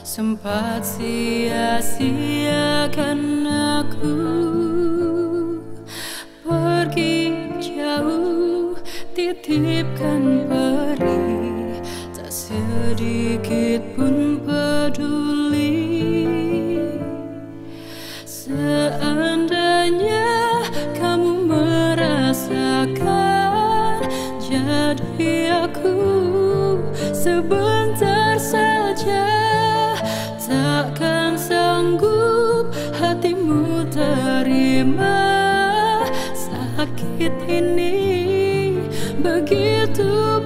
sempat sia-siakan aku. Pergi jauh titipkan peri. Tak sedikit pun peduli. Seandainya kamu merasakan Jadi aku sebentar saja Takkan sanggup hatimu terima Sakit ini. Begitu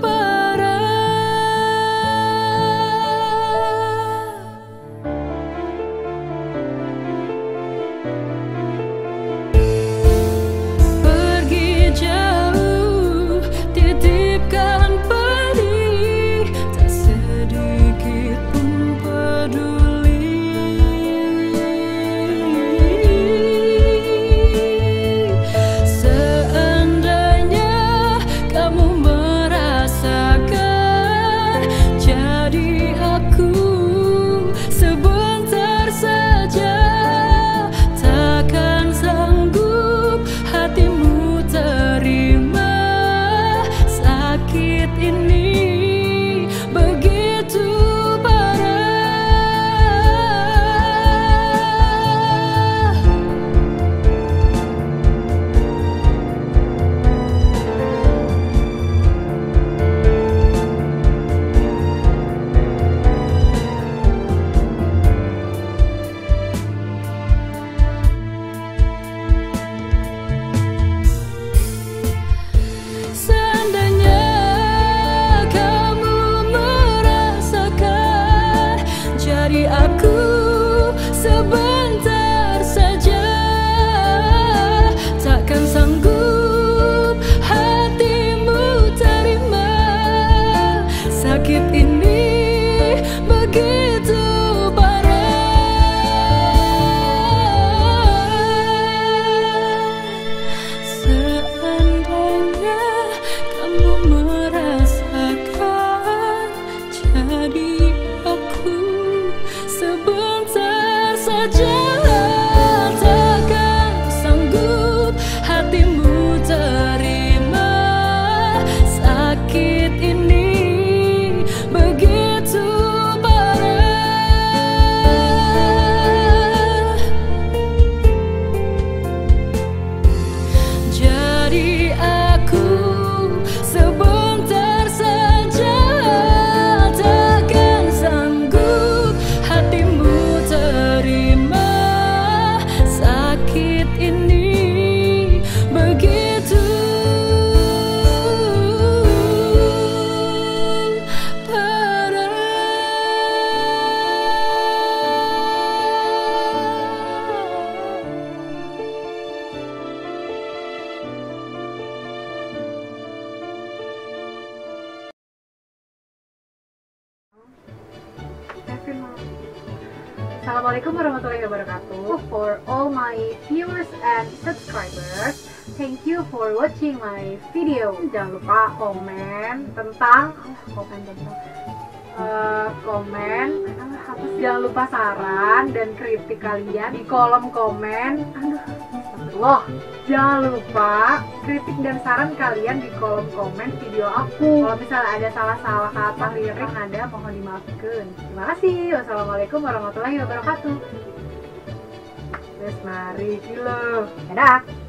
sebentar Assalamualaikum warahmatullahi wabarakatuh. For all my viewers and subscribers. Thank you for watching my video. Jangan lupa komen tentang ah, Komen tentang eh, Komen? Jangan lupa saran dan kritik kalian Di kolom komen. Aduh Astagfirullah Jangan lupa kritik dan saran kalian di kolom komen video aku. Kalau misalnya ada salah-salah kata lirik ada mohon dimaafkan. Terima kasih. Wassalamualaikum warahmatullahi wabarakatuh. Mari. Kilo Dadah